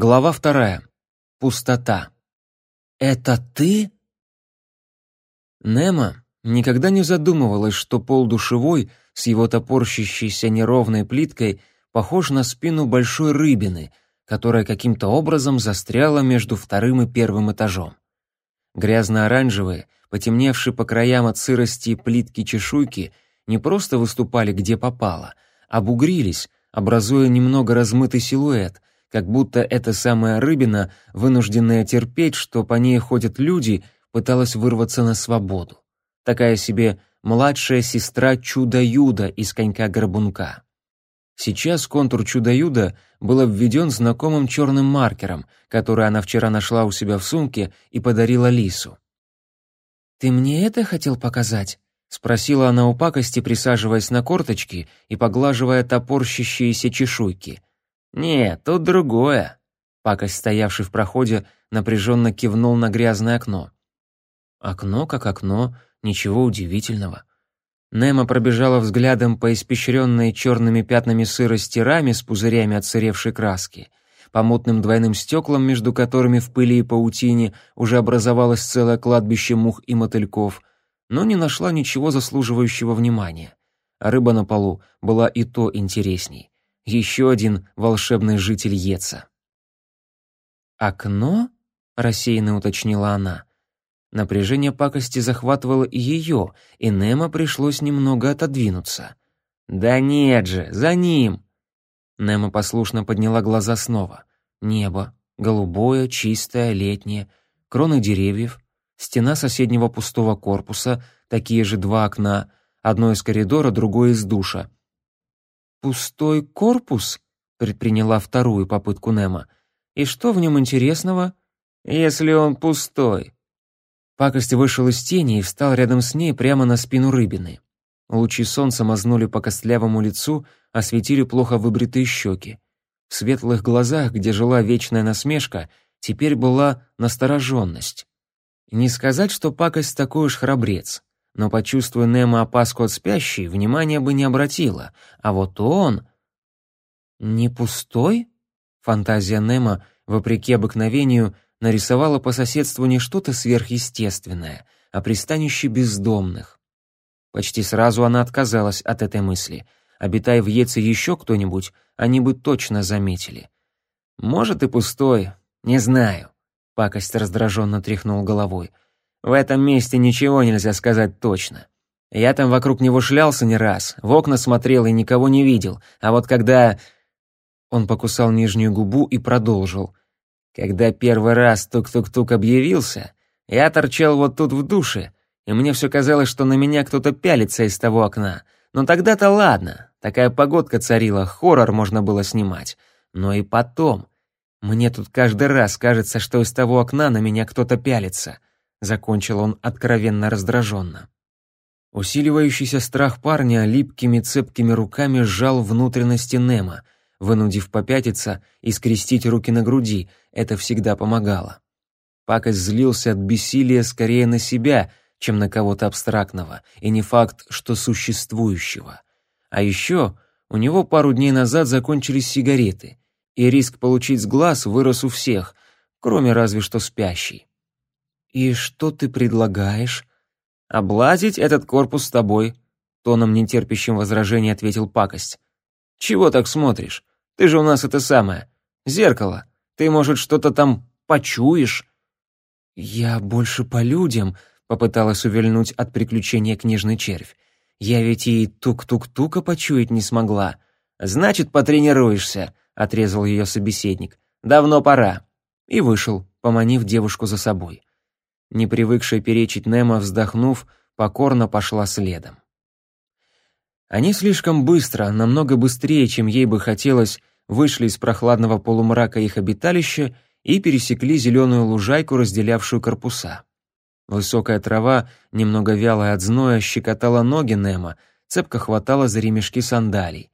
Глава вторая. Пустота. «Это ты?» Немо никогда не задумывалась, что пол душевой с его топорщащейся неровной плиткой похож на спину большой рыбины, которая каким-то образом застряла между вторым и первым этажом. Грязно-оранжевые, потемневшие по краям от сырости плитки чешуйки не просто выступали где попало, а бугрились, образуя немного размытый силуэт, как будто эта самая рыбина, вынужденная терпеть, что по ней ходят люди, пыталась вырваться на свободу. Такая себе младшая сестра Чудо-Юда из конька-горбунка. Сейчас контур Чудо-Юда был обведен знакомым черным маркером, который она вчера нашла у себя в сумке и подарила Лису. «Ты мне это хотел показать?» — спросила она у пакости, присаживаясь на корточки и поглаживая топорщащиеся чешуйки. «Нет, тут другое». Пакость, стоявший в проходе, напряженно кивнул на грязное окно. Окно как окно, ничего удивительного. Немо пробежала взглядом по испещренной черными пятнами сырости раме с пузырями отсыревшей краски, по мутным двойным стеклам, между которыми в пыли и паутине уже образовалось целое кладбище мух и мотыльков, но не нашла ничего заслуживающего внимания. А рыба на полу была и то интересней. Еще один волшебный житель Еца. «Окно?» — рассеянно уточнила она. Напряжение пакости захватывало и ее, и Немо пришлось немного отодвинуться. «Да нет же, за ним!» Немо послушно подняла глаза снова. Небо, голубое, чистое, летнее, кроны деревьев, стена соседнего пустого корпуса, такие же два окна, одно из коридора, другое из душа. «Пустой корпус?» — предприняла вторую попытку Немо. «И что в нем интересного?» «Если он пустой», Пакость вышел из тени и встал рядом с ней прямо на спину рыбины. Лучи солнца мазнули по костлявому лицу, осветили плохо выбритые щеки. В светлых глазах, где жила вечная насмешка, теперь была настороженность. Не сказать, что пакость такой уж храбрец, но, почувствуя Немо опаску от спящей, внимания бы не обратила, а вот он... «Не пустой?» Фантазия Немо, вопреки обыкновению, нарисовала по соседству не что-то сверхъестественное, а пристанище бездомных. Почти сразу она отказалась от этой мысли. Обитая в Еце еще кто-нибудь, они бы точно заметили. «Может, и пустой, не знаю», — пакость раздраженно тряхнул головой. «В этом месте ничего нельзя сказать точно. Я там вокруг него шлялся не раз, в окна смотрел и никого не видел, а вот когда...» Он покусал нижнюю губу и продолжил. Когда первый раз тук-тук-тук объявился, я торчал вот тут в душе, и мне все казалось, что на меня кто-то пялится из того окна. Но тогда-то ладно, такая погодка царила, хоррор можно было снимать. Но и потом... Мне тут каждый раз кажется, что из того окна на меня кто-то пялится. Закончил он откровенно раздраженно. Усиливающийся страх парня липкими цепкими руками сжал внутренности Немо — вынудив попятиться и скрестить руки на груди, это всегда помогало. Пакость злился от бессилия скорее на себя, чем на кого-то абстрактного, и не факт, что существующего. А еще у него пару дней назад закончились сигареты, и риск получить с глаз вырос у всех, кроме разве что спящей. «И что ты предлагаешь?» «Облазить этот корпус с тобой», — тоном нетерпящим возражений ответил пакость. «Чего так смотришь? Ты же у нас это самое. Зеркало. Ты, может, что-то там почуешь?» «Я больше по людям», — попыталась увильнуть от приключения книжный червь. «Я ведь и тук-тук-тука почуять не смогла». «Значит, потренируешься», — отрезал ее собеседник. «Давно пора». И вышел, поманив девушку за собой. Не привыкшая перечить Немо, вздохнув, покорно пошла следом. Они слишком быстро, намного быстрее, чем ей бы хотелось, вышли из прохладного полумрака их обиталища и пересекли зеленую лужайку, разделявшую корпуса. Высокая трава, немного вялая от зноя, щекотала ноги Немо, цепко хватала за ремешки сандалий.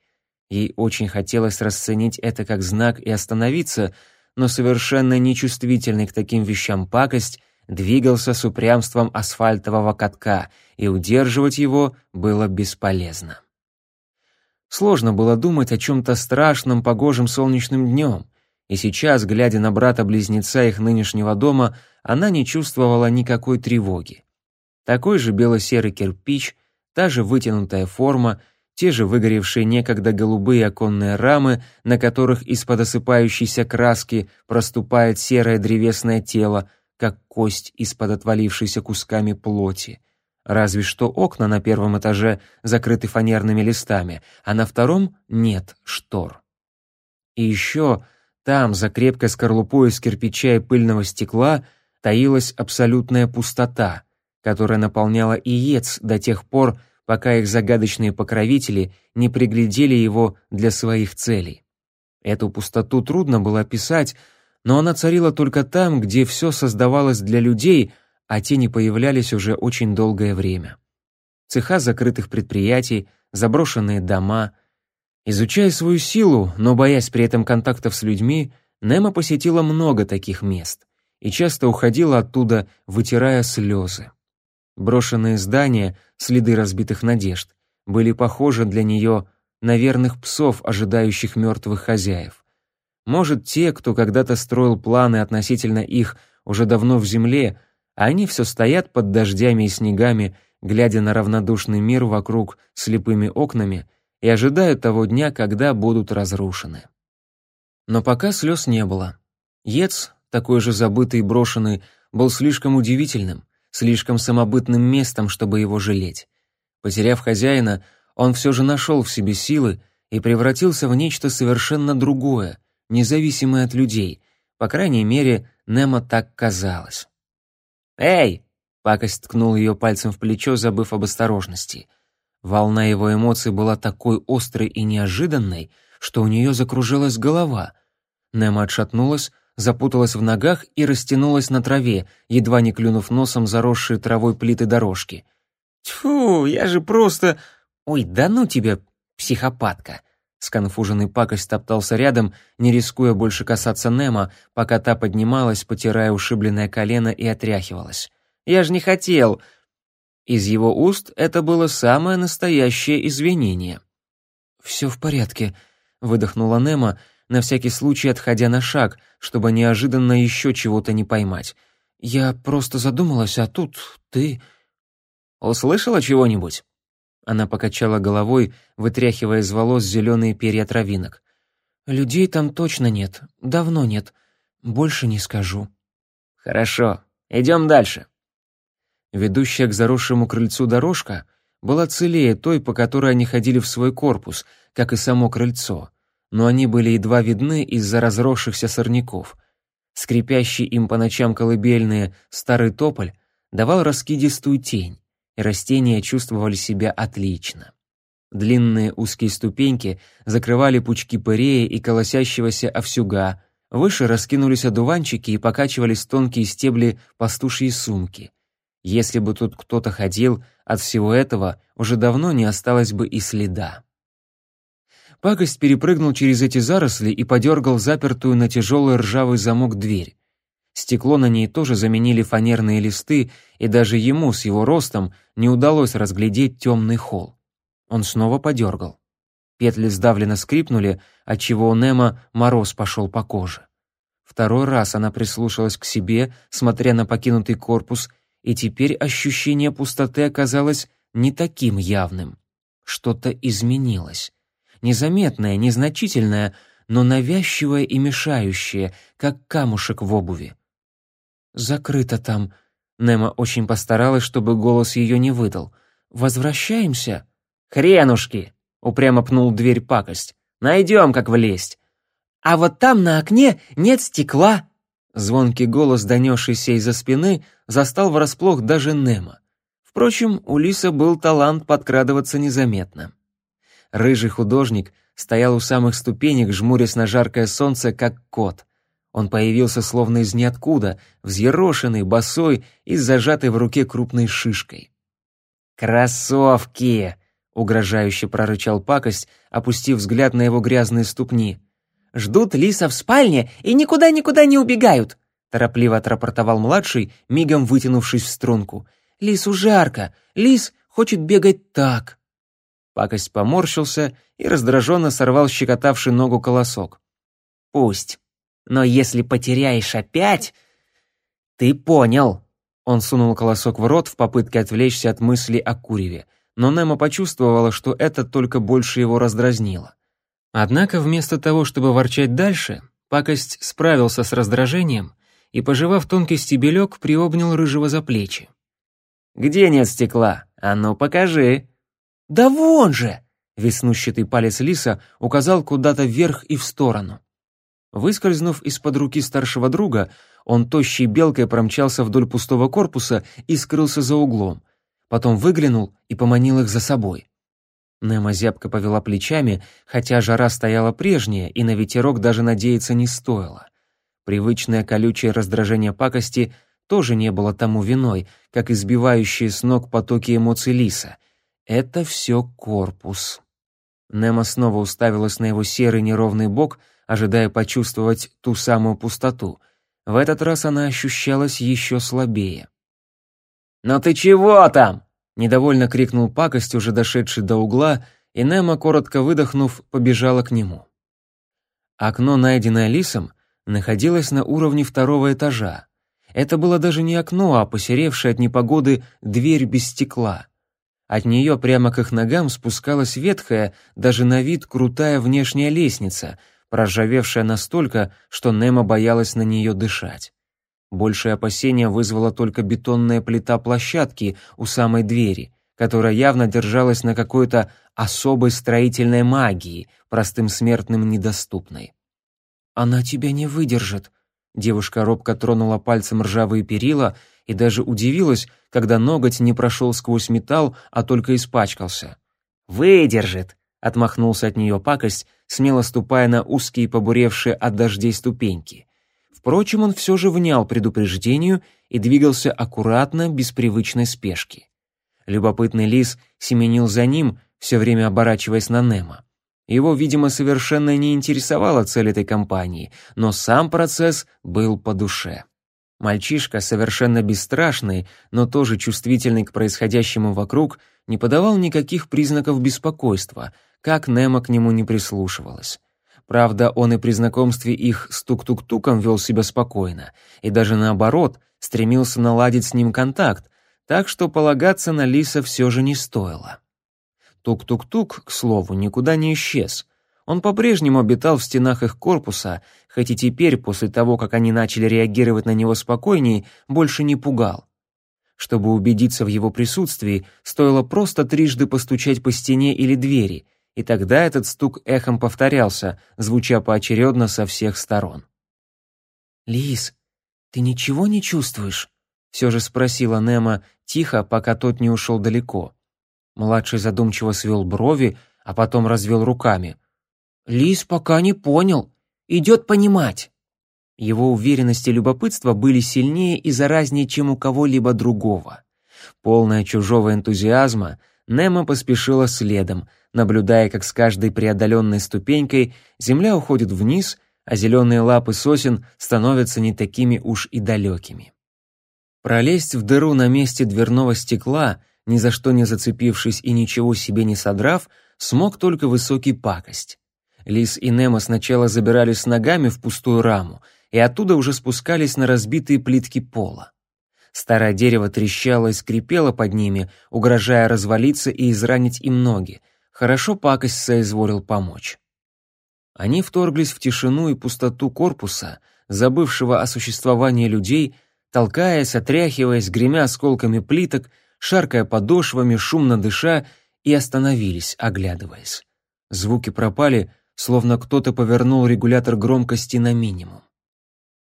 Ей очень хотелось расценить это как знак и остановиться, но совершенно нечувствительный к таким вещам пакость двигался с упрямством асфальтового катка, и удерживать его было бесполезно. Сложно было думать о чем-то страшном погожим солнечным днем. И сейчас, глядя на брата-близнеца их нынешнего дома, она не чувствовала никакой тревоги. Такой же бело-серый кирпич, та же вытянутая форма, те же выгоревшие некогда голубые оконные рамы, на которых из-под осыпающейся краски проступает серое древесное тело, как кость из-под отвалившейся кусками плоти. Разве что окна на первом этаже закрыты фанерными листами, а на втором нет штор. И еще там, за крепкой скорлупой из кирпича и пыльного стекла, таилась абсолютная пустота, которая наполняла Иец до тех пор, пока их загадочные покровители не приглядели его для своих целей. Эту пустоту трудно было описать, но она царила только там, где все создавалось для людей, а те не появлялись уже очень долгое время. Цеха закрытых предприятий, заброшенные дома. Изучая свою силу, но боясь при этом контактов с людьми, Немо посетила много таких мест и часто уходила оттуда, вытирая слезы. Брошенные здания, следы разбитых надежд, были похожи для нее на верных псов, ожидающих мертвых хозяев. Может, те, кто когда-то строил планы относительно их, уже давно в земле, а они все стоят под дождями и снегами, глядя на равнодушный мир вокруг слепыми окнами и ожидают того дня, когда будут разрушены. Но пока слез не было. Ец, такой же забытый и брошенный, был слишком удивительным — слишком самобытным местом, чтобы его жалеть. Потеряв хозяина, он все же нашел в себе силы и превратился в нечто совершенно другое, независимое от людей. По крайней мере, Немо так казалось. «Эй!» — пакость ткнул ее пальцем в плечо, забыв об осторожности. Волна его эмоций была такой острой и неожиданной, что у нее закружилась голова. Немо отшатнулась, запуталась в ногах и растянулась на траве, едва не клюнув носом заросшие травой плиты дорожки. «Тьфу, я же просто... Ой, да ну тебя, психопатка!» Сконфуженный пакость топтался рядом, не рискуя больше касаться Немо, пока та поднималась, потирая ушибленное колено и отряхивалась. «Я же не хотел!» Из его уст это было самое настоящее извинение. «Все в порядке», — выдохнула Немо, на всякий случай отходя на шаг, чтобы неожиданно еще чего-то не поймать. «Я просто задумалась, а тут ты...» «Услышала чего-нибудь?» Она покачала головой, вытряхивая из волос зеленые перья травинок. «Людей там точно нет, давно нет. Больше не скажу». «Хорошо, идем дальше». Ведущая к заросшему крыльцу дорожка была целее той, по которой они ходили в свой корпус, как и само крыльцо но они были едва видны из-за разросшихся сорняков. Скрипящий им по ночам колыбельные старый тополь давал раскидистую тень, и растения чувствовали себя отлично. Длинные узкие ступеньки закрывали пучки пырея и колосящегося овсюга, выше раскинулись одуванчики и покачивались тонкие стебли пастушьей сумки. Если бы тут кто-то ходил, от всего этого уже давно не осталось бы и следа. Пакость перепрыгнул через эти заросли и подергал запертую на тяжелый ржавый замок дверь. Стекло на ней тоже заменили фанерные листы, и даже ему с его ростом не удалось разглядеть темный холл. Он снова подергал. Петли сдавленно скрипнули, отчего у Немо мороз пошел по коже. Второй раз она прислушалась к себе, смотря на покинутый корпус, и теперь ощущение пустоты оказалось не таким явным. Что-то изменилось незаметное, незначительное, но навязчивое и мешающее, как камушек в обуви. «Закрыто там», — Немо очень постаралась, чтобы голос ее не выдал. «Возвращаемся?» «Хренушки!» — упрямо пнул дверь пакость. «Найдем, как влезть!» «А вот там на окне нет стекла!» Звонкий голос, донесшийся из-за спины, застал врасплох даже Немо. Впрочем, у Лиса был талант подкрадываться незаметно. Рыжий художник стоял у самых ступенек, жмурясь на жаркое солнце, как кот. Он появился словно из ниоткуда, взъерошенный, босой и с зажатой в руке крупной шишкой. «Кроссовки!» — угрожающе прорычал пакость, опустив взгляд на его грязные ступни. «Ждут лиса в спальне и никуда-никуда не убегают!» — торопливо отрапортовал младший, мигом вытянувшись в струнку. «Лису жарко! Лис хочет бегать так!» Пакость поморщился и раздраженно сорвал щекотавший ногу колосок. «Пусть. Но если потеряешь опять... Ты понял. Он сунул колосок в рот в попытке отвлечься от мысли о куреве, но Немо почувствовала, что это только больше его раздразнило. Однако вместо того, чтобы ворчать дальше, пакость справился с раздражением и, пожевав тонкий стебелек, приобнял рыжего за плечи. «Где нет стекла? А ну, покажи!» «Да вон же!» — веснущатый палец лиса указал куда-то вверх и в сторону. Выскользнув из-под руки старшего друга, он тощей белкой промчался вдоль пустого корпуса и скрылся за углом. Потом выглянул и поманил их за собой. Немо зябко повела плечами, хотя жара стояла прежняя, и на ветерок даже надеяться не стоило. Привычное колючее раздражение пакости тоже не было тому виной, как избивающие с ног потоки эмоций Лиса. Это все корпус. Немо снова уставилась на его серый неровный бок, ожидая почувствовать ту самую пустоту. В этот раз она ощущалась еще слабее. «Но ты чего там?» Недовольно крикнул пакость, уже дошедший до угла, и Немо, коротко выдохнув, побежала к нему. Окно, найденное лисом, находилось на уровне второго этажа. Это было даже не окно, а посеревшая от непогоды дверь без стекла. От нее прямо к их ногам спускалась ветхая, даже на вид крутая внешняя лестница, проржавевшая настолько, что Немо боялась на нее дышать. Большее опасение вызвала только бетонная плита площадки у самой двери, которая явно держалась на какой-то особой строительной магии, простым смертным недоступной. «Она тебя не выдержит», — девушка робко тронула пальцем ржавые перила и даже удивилась, когда ноготь не прошел сквозь металл, а только испачкался. «Выдержит», — отмахнулся от нее пакость, смело ступая на узкие побуревшие от дождей ступеньки. Впрочем, он все же внял предупреждению и двигался аккуратно, без привычной спешки. Любопытный лис семенил за ним, все время оборачиваясь на Немо. Его, видимо, совершенно не интересовала цель этой кампании, но сам процесс был по душе. Мальчишка, совершенно бесстрашный, но тоже чувствительный к происходящему вокруг, не подавал никаких признаков беспокойства, как Немо к нему не прислушивалась. Правда, он и при знакомстве их с тук-тук-туком вел себя спокойно, и даже наоборот, стремился наладить с ним контакт, так что полагаться на Лиса все же не стоило. Тук-тук-тук, к слову, никуда не исчез. Он по-прежнему обитал в стенах их корпуса, хоть и теперь, после того, как они начали реагировать на него спокойнее, больше не пугал. Чтобы убедиться в его присутствии, стоило просто трижды постучать по стене или двери, и тогда этот стук эхом повторялся, звуча поочередно со всех сторон. «Лис, ты ничего не чувствуешь?» — все же спросила Немо тихо, пока тот не ушел далеко. Младший задумчиво свел брови, а потом развел руками. «Лис пока не понял. Идет понимать». Его уверенность и любопытство были сильнее и заразнее, чем у кого-либо другого. Полная чужого энтузиазма, Немо поспешила следом — наблюдая, как с каждой преодоленной ступенькой земля уходит вниз, а зеленые лапы сосен становятся не такими уж и далекими. Пролезть в дыру на месте дверного стекла, ни за что не зацепившись и ничего себе не содрав, смог только высокий пакость. Лис и Немо сначала забирались ногами в пустую раму, и оттуда уже спускались на разбитые плитки пола. Старое дерево трещало и скрипело под ними, угрожая развалиться и изранить им ноги, Хорошо пакость соизволил помочь. Они вторглись в тишину и пустоту корпуса, забывшего о существовании людей, толкаясь, отряхиваясь, гремя осколками плиток, шаркая подошвами, шумно дыша, и остановились, оглядываясь. Звуки пропали, словно кто-то повернул регулятор громкости на минимум.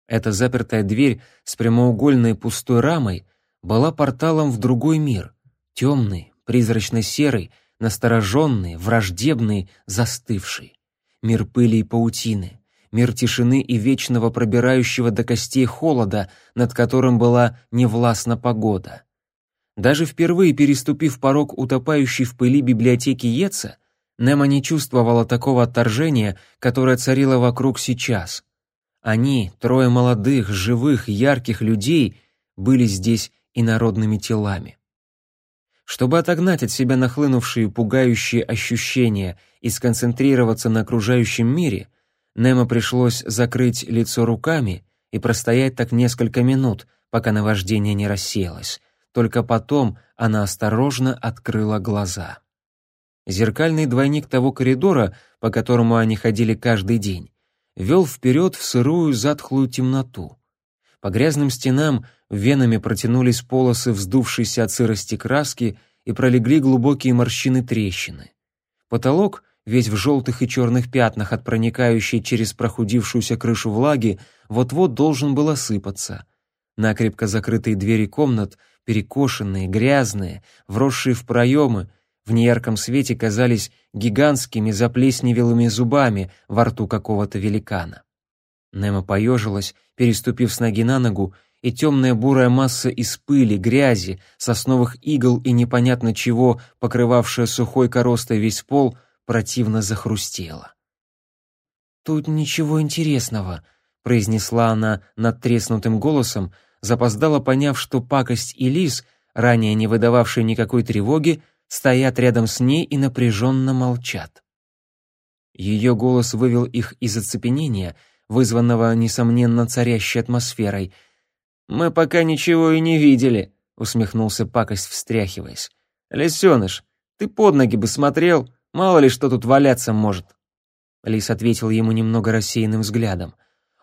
Эта запертая дверь с прямоугольной пустой рамой была порталом в другой мир, темный, призрачно-серый, настороженный, враждебный, застывший. Мир пыли и паутины, мир тишины и вечного пробирающего до костей холода, над которым была невластна погода. Даже впервые переступив порог утопающей в пыли библиотеки Еца, Немо не чувствовала такого отторжения, которое царило вокруг сейчас. Они, трое молодых, живых, ярких людей, были здесь инородными телами. Чтобы отогнать от себя нахлынувшие пугающие ощущения и сконцентрироваться на окружающем мире, Немо пришлось закрыть лицо руками и простоять так несколько минут, пока наваждение не рассеялось. Только потом она осторожно открыла глаза. Зеркальный двойник того коридора, по которому они ходили каждый день, вел вперед в сырую затхлую темноту. По грязным стенам венами протянулись полосы вздувшейся от сырости краски и пролегли глубокие морщины трещины. Потолок, весь в желтых и черных пятнах от проникающей через прохудившуюся крышу влаги, вот-вот должен был осыпаться. Накрепко закрытые двери комнат, перекошенные, грязные, вросшие в проемы, в неярком свете казались гигантскими заплесневелыми зубами во рту какого-то великана. Немо поежилась, переступив с ноги на ногу, и темная бурая масса из пыли, грязи, сосновых игл и непонятно чего, покрывавшая сухой коростой весь пол, противно захрустела. «Тут ничего интересного», — произнесла она надтреснутым голосом, запоздала, поняв, что пакость и лис, ранее не выдававшие никакой тревоги, стоят рядом с ней и напряженно молчат. Ее голос вывел их из оцепенения, вызванного, несомненно, царящей атмосферой. «Мы пока ничего и не видели», — усмехнулся пакость, встряхиваясь. «Лисеныш, ты под ноги бы смотрел, мало ли что тут валяться может». Лис ответил ему немного рассеянным взглядом.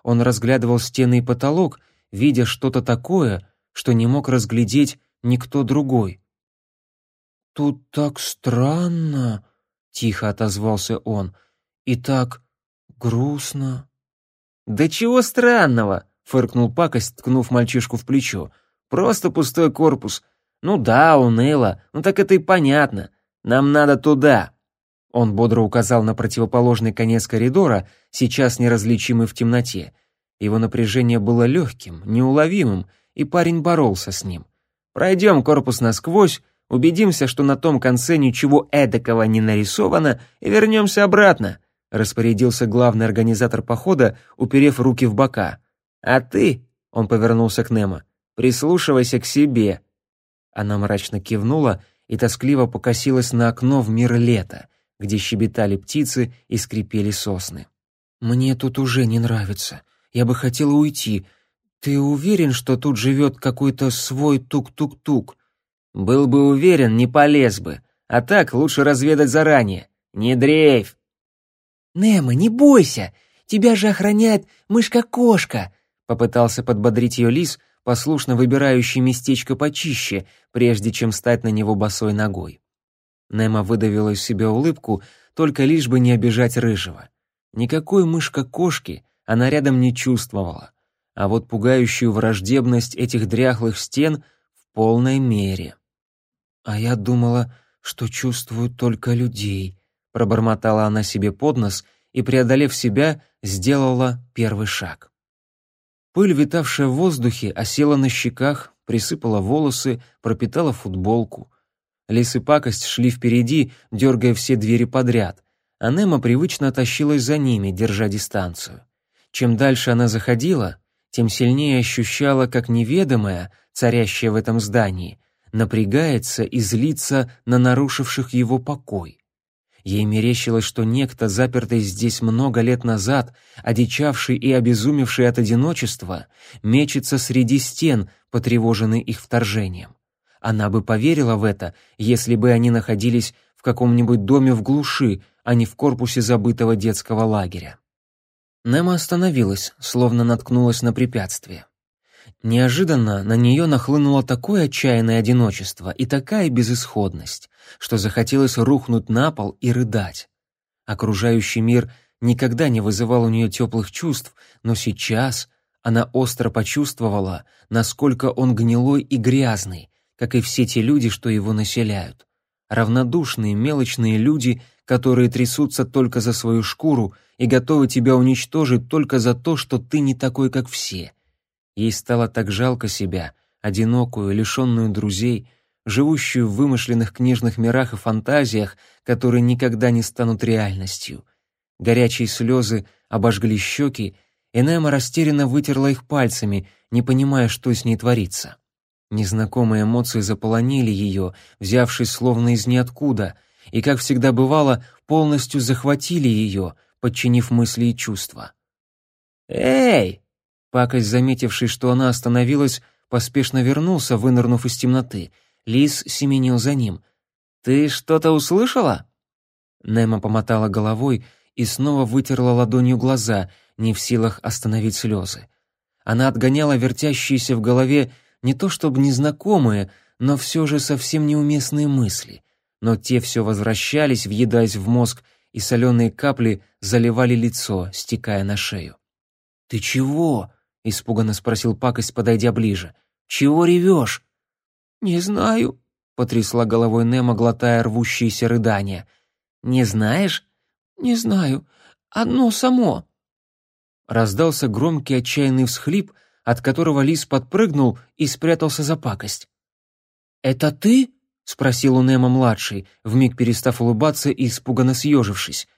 Он разглядывал стены и потолок, видя что-то такое, что не мог разглядеть никто другой. «Тут так странно», — тихо отозвался он, — «и так грустно». «Да чего странного?» — фыркнул пакость, ткнув мальчишку в плечо. «Просто пустой корпус. Ну да, уныло, ну так это и понятно. Нам надо туда». Он бодро указал на противоположный конец коридора, сейчас неразличимый в темноте. Его напряжение было легким, неуловимым, и парень боролся с ним. «Пройдем корпус насквозь, убедимся, что на том конце ничего эдакого не нарисовано, и вернемся обратно», — распорядился главный организатор похода, уперев руки в бока. «А ты», — он повернулся к Немо, — «прислушивайся к себе». Она мрачно кивнула и тоскливо покосилась на окно в мир лета, где щебетали птицы и скрипели сосны. «Мне тут уже не нравится. Я бы хотела уйти. Ты уверен, что тут живет какой-то свой тук-тук-тук?» Был бы уверен, не полез бы. А так лучше разведать заранее. Не дрейф. Немо, не бойся. Тебя же охраняет мышка-кошка. Попытался подбодрить ее лис, послушно выбирающий местечко почище, прежде чем стать на него босой ногой. Немо выдавила из себя улыбку, только лишь бы не обижать рыжего. Никакой мышка-кошки она рядом не чувствовала, а вот пугающую враждебность этих дряхлых стен в полной мере. «А я думала, что чувствую только людей», — пробормотала она себе под нос и, преодолев себя, сделала первый шаг. Пыль, витавшая в воздухе, осела на щеках, присыпала волосы, пропитала футболку. Лис и пакость шли впереди, дергая все двери подряд, а Немо привычно тащилась за ними, держа дистанцию. Чем дальше она заходила, тем сильнее ощущала, как неведомое, царящее в этом здании, напрягается и злится на нарушивших его покой. Ей мерещилось, что некто, запертый здесь много лет назад, одичавший и обезумевший от одиночества, мечется среди стен, потревоженный их вторжением. Она бы поверила в это, если бы они находились в каком-нибудь доме в глуши, а не в корпусе забытого детского лагеря. Немо остановилась, словно наткнулась на препятствие. Неожиданно на нее нахлынуло такое отчаянное одиночество и такая безысходность, что захотелось рухнуть на пол и рыдать. Окружающий мир никогда не вызывал у нее теплых чувств, но сейчас она остро почувствовала, насколько он гнилой и грязный, как и все те люди, что его населяют. Равнодушные, мелочные люди, которые трясутся только за свою шкуру и готовы тебя уничтожить только за то, что ты не такой, как все — Ей стало так жалко себя, одинокую, лишенную друзей, живущую в вымышленных книжных мирах и фантазиях, которые никогда не станут реальностью. Горячие слезы обожгли щеки, и Немо растерянно вытерла их пальцами, не понимая, что с ней творится. Незнакомые эмоции заполонили ее, взявшись словно из ниоткуда, и, как всегда бывало, полностью захватили ее, подчинив мысли и чувства. «Эй!» Пакость, заметивший, что она остановилась, поспешно вернулся, вынырнув из темноты. Лис семенил за ним. «Ты что-то услышала?» Немо помотала головой и снова вытерла ладонью глаза, не в силах остановить слезы. Она отгоняла вертящиеся в голове не то чтобы незнакомые, но все же совсем неуместные мысли. Но те все возвращались, въедаясь в мозг, и соленые капли заливали лицо, стекая на шею. «Ты чего?» — испуганно спросил пакость, подойдя ближе. «Чего ревешь?» «Не знаю», — потрясла головой Немо, глотая рвущиеся рыдания. «Не знаешь?» «Не знаю. Одно само». Раздался громкий отчаянный всхлип, от которого лис подпрыгнул и спрятался за пакость. «Это ты?» — спросил у Немо-младший, вмиг перестав улыбаться и испуганно съежившись.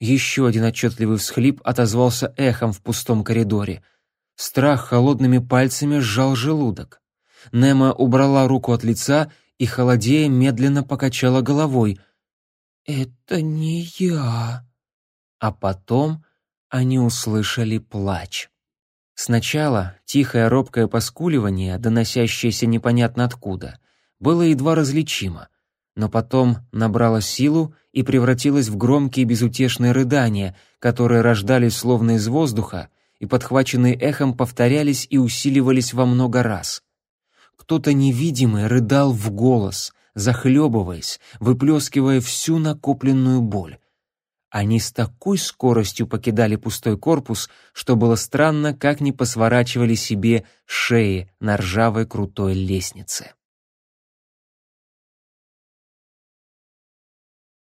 Еще один отчетливый всхлип отозвался эхом в пустом коридоре. Страх холодными пальцами сжал желудок. Немо убрала руку от лица и, холодея, медленно покачала головой. «Это не я». А потом они услышали плач. Сначала тихое робкое поскуливание, доносящееся непонятно откуда, было едва различимо, но потом набрало силу и превратилось в громкие безутешные рыдания, которые рождались словно из воздуха и, подхваченные эхом, повторялись и усиливались во много раз. Кто-то невидимый рыдал в голос, захлебываясь, выплескивая всю накопленную боль. Они с такой скоростью покидали пустой корпус, что было странно, как не посворачивали себе шеи на ржавой крутой лестнице.